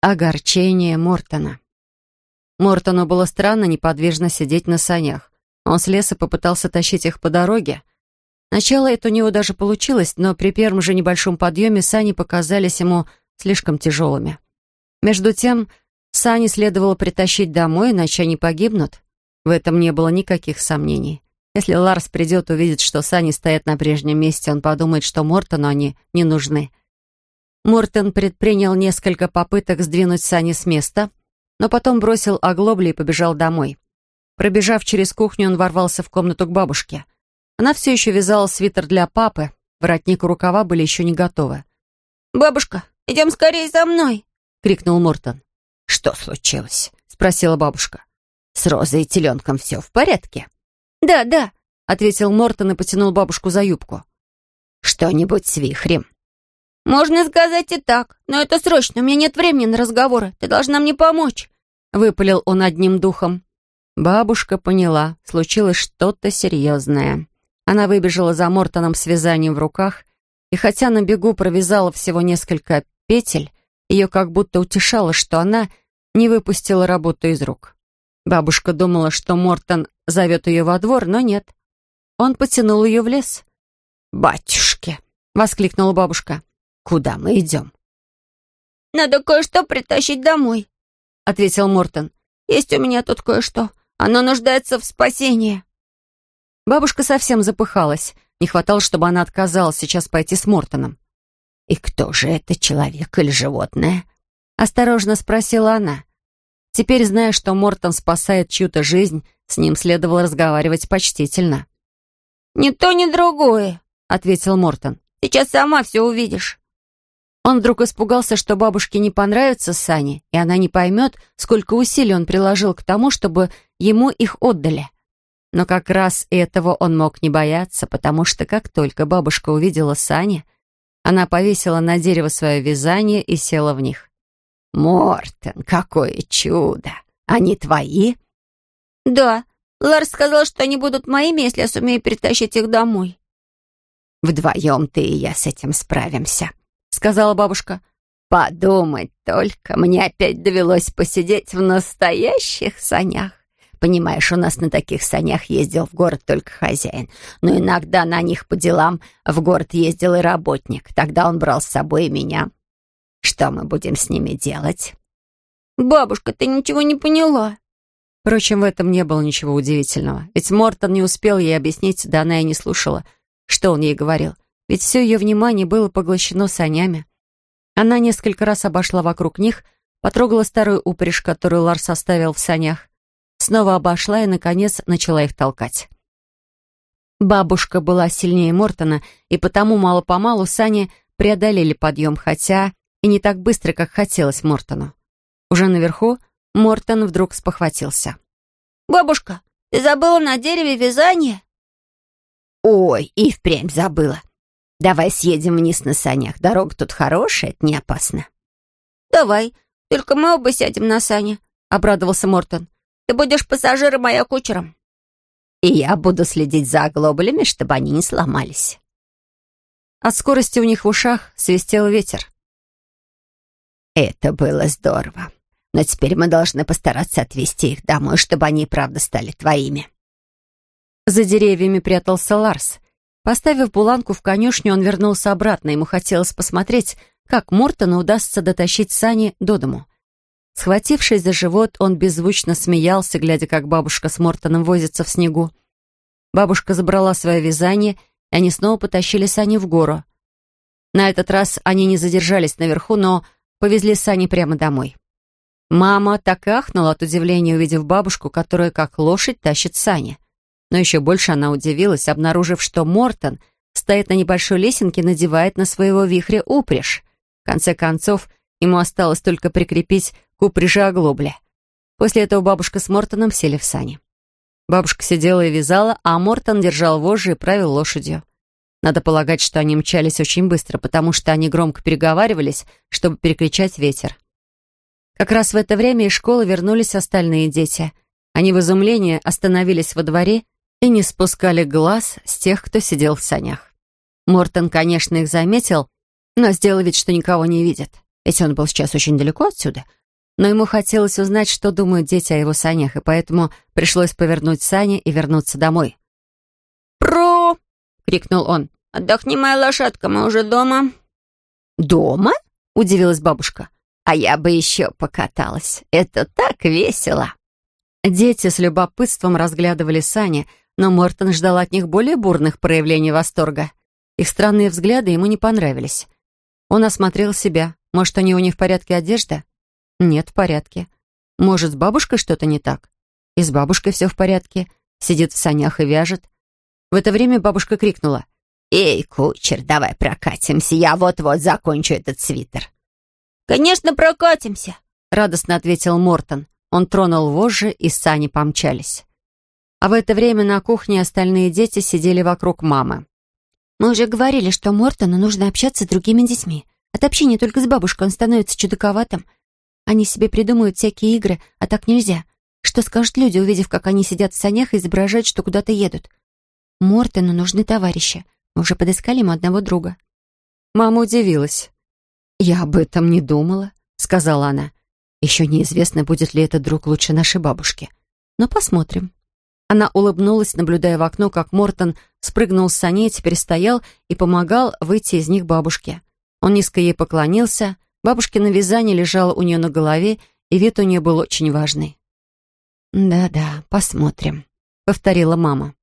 Огорчение Мортона. Мортону было странно неподвижно сидеть на санях. Он слез и попытался тащить их по дороге. Сначала это у него даже получилось, но при первом же небольшом подъеме сани показались ему слишком тяжелыми. Между тем, сани следовало притащить домой, иначе они погибнут. В этом не было никаких сомнений. Если Ларс придет, увидит, что сани стоят на прежнем месте, он подумает, что Мортону они не нужны. Мортон предпринял несколько попыток сдвинуть сани с места, но потом бросил оглобли и побежал домой. Пробежав через кухню, он ворвался в комнату к бабушке. Она все еще вязала свитер для папы, воротник и рукава были еще не готовы. «Бабушка, идем скорее за мной!» — крикнул Мортон. «Что случилось?» — спросила бабушка. «С Розой и теленком все в порядке?» «Да, да», — ответил Мортон и потянул бабушку за юбку. «Что-нибудь с вихрем?» «Можно сказать и так, но это срочно, у меня нет времени на разговоры. Ты должна мне помочь», — выпалил он одним духом. Бабушка поняла, случилось что-то серьезное. Она выбежала за Мортоном с вязанием в руках, и хотя на бегу провязала всего несколько петель, ее как будто утешало, что она не выпустила работу из рук. Бабушка думала, что Мортон зовет ее во двор, но нет. Он потянул ее в лес. «Батюшки!» — воскликнула бабушка. «Куда мы идем?» «Надо кое-что притащить домой», — ответил Мортон. «Есть у меня тут кое-что. Оно нуждается в спасении». Бабушка совсем запыхалась. Не хватало, чтобы она отказалась сейчас пойти с Мортоном. «И кто же это, человек или животное?» Осторожно спросила она. Теперь, зная, что Мортон спасает чью-то жизнь, с ним следовало разговаривать почтительно. «Ни то, ни другое», — ответил Мортон. «Сейчас сама все увидишь». Он вдруг испугался, что бабушке не понравится Сани, и она не поймет, сколько усилий он приложил к тому, чтобы ему их отдали. Но как раз этого он мог не бояться, потому что как только бабушка увидела сани, она повесила на дерево свое вязание и села в них. «Мортен, какое чудо! Они твои?» «Да, Ларс сказал, что они будут моими, если я сумею перетащить их домой». «Вдвоем ты и я с этим справимся», — сказала бабушка. «Подумать только, мне опять довелось посидеть в настоящих санях. Понимаешь, у нас на таких санях ездил в город только хозяин, но иногда на них по делам в город ездил и работник. Тогда он брал с собой и меня. Что мы будем с ними делать?» «Бабушка, ты ничего не поняла». Впрочем, в этом не было ничего удивительного. Ведь Мортон не успел ей объяснить, да она и не слушала, что он ей говорил. Ведь все ее внимание было поглощено санями. Она несколько раз обошла вокруг них, потрогала старую упряжь, которую Ларс оставил в санях, снова обошла и, наконец, начала их толкать. Бабушка была сильнее Мортона, и потому мало-помалу сани преодолели подъем, хотя и не так быстро, как хотелось Мортону. Уже наверху Мортон вдруг спохватился. «Бабушка, ты забыла на дереве вязание?» «Ой, и впрямь забыла. Давай съедем вниз на санях. Дорога тут хорошая, это не опасно». «Давай, только мы оба сядем на сани», — обрадовался Мортон. Ты будешь пассажиром, а я кучером. И я буду следить за оглоблями, чтобы они не сломались. От скорости у них в ушах свистел ветер. Это было здорово. Но теперь мы должны постараться отвезти их домой, чтобы они правда стали твоими. За деревьями прятался Ларс. Поставив буланку в конюшню, он вернулся обратно. Ему хотелось посмотреть, как Мортону удастся дотащить сани до дому. Схватившись за живот, он беззвучно смеялся, глядя, как бабушка с Мортоном возится в снегу. Бабушка забрала свое вязание, и они снова потащили сани в гору. На этот раз они не задержались наверху, но повезли сани прямо домой. Мама так и ахнула от удивления, увидев бабушку, которая как лошадь тащит сани. Но еще больше она удивилась, обнаружив, что Мортон стоит на небольшой лесенке и надевает на своего вихря упряжь. В конце концов, ему осталось только прикрепить к упряжи оглобля. После этого бабушка с Мортоном сели в сани. Бабушка сидела и вязала, а Мортон держал вожжи и правил лошадью. Надо полагать, что они мчались очень быстро, потому что они громко переговаривались, чтобы перекричать ветер. Как раз в это время из школы вернулись остальные дети. Они в изумлении остановились во дворе и не спускали глаз с тех, кто сидел в санях. Мортон, конечно, их заметил, но сделал вид, что никого не видит. ведь он был сейчас очень далеко отсюда. Но ему хотелось узнать, что думают дети о его санях, и поэтому пришлось повернуть сани и вернуться домой. «Про!» — крикнул он. «Отдохни, моя лошадка, мы уже дома». «Дома?» — удивилась бабушка. «А я бы еще покаталась. Это так весело!» Дети с любопытством разглядывали сани, но Мортон ждал от них более бурных проявлений восторга. Их странные взгляды ему не понравились. Он осмотрел себя. Может, у него не в порядке одежда? Нет, в порядке. Может, с бабушкой что-то не так? И с бабушкой все в порядке. Сидит в санях и вяжет. В это время бабушка крикнула. «Эй, кучер, давай прокатимся, я вот-вот закончу этот свитер». «Конечно, прокатимся», — радостно ответил Мортон. Он тронул вожжи, и сани помчались. А в это время на кухне остальные дети сидели вокруг мамы. «Мы уже говорили, что Мортону нужно общаться с другими детьми. От общения только с бабушкой он становится чудаковатым. Они себе придумывают всякие игры, а так нельзя. Что скажут люди, увидев, как они сидят в санях и изображают, что куда-то едут? Мортону нужны товарищи. Мы уже подыскали ему одного друга». Мама удивилась. «Я об этом не думала», — сказала она. «Еще неизвестно, будет ли этот друг лучше нашей бабушки. Но посмотрим». Она улыбнулась, наблюдая в окно, как Мортон спрыгнул с саней, теперь стоял и помогал выйти из них бабушке. Он низко ей поклонился, бабушкино вязание лежало у нее на голове, и вид у нее был очень важный. «Да-да, посмотрим», — повторила мама.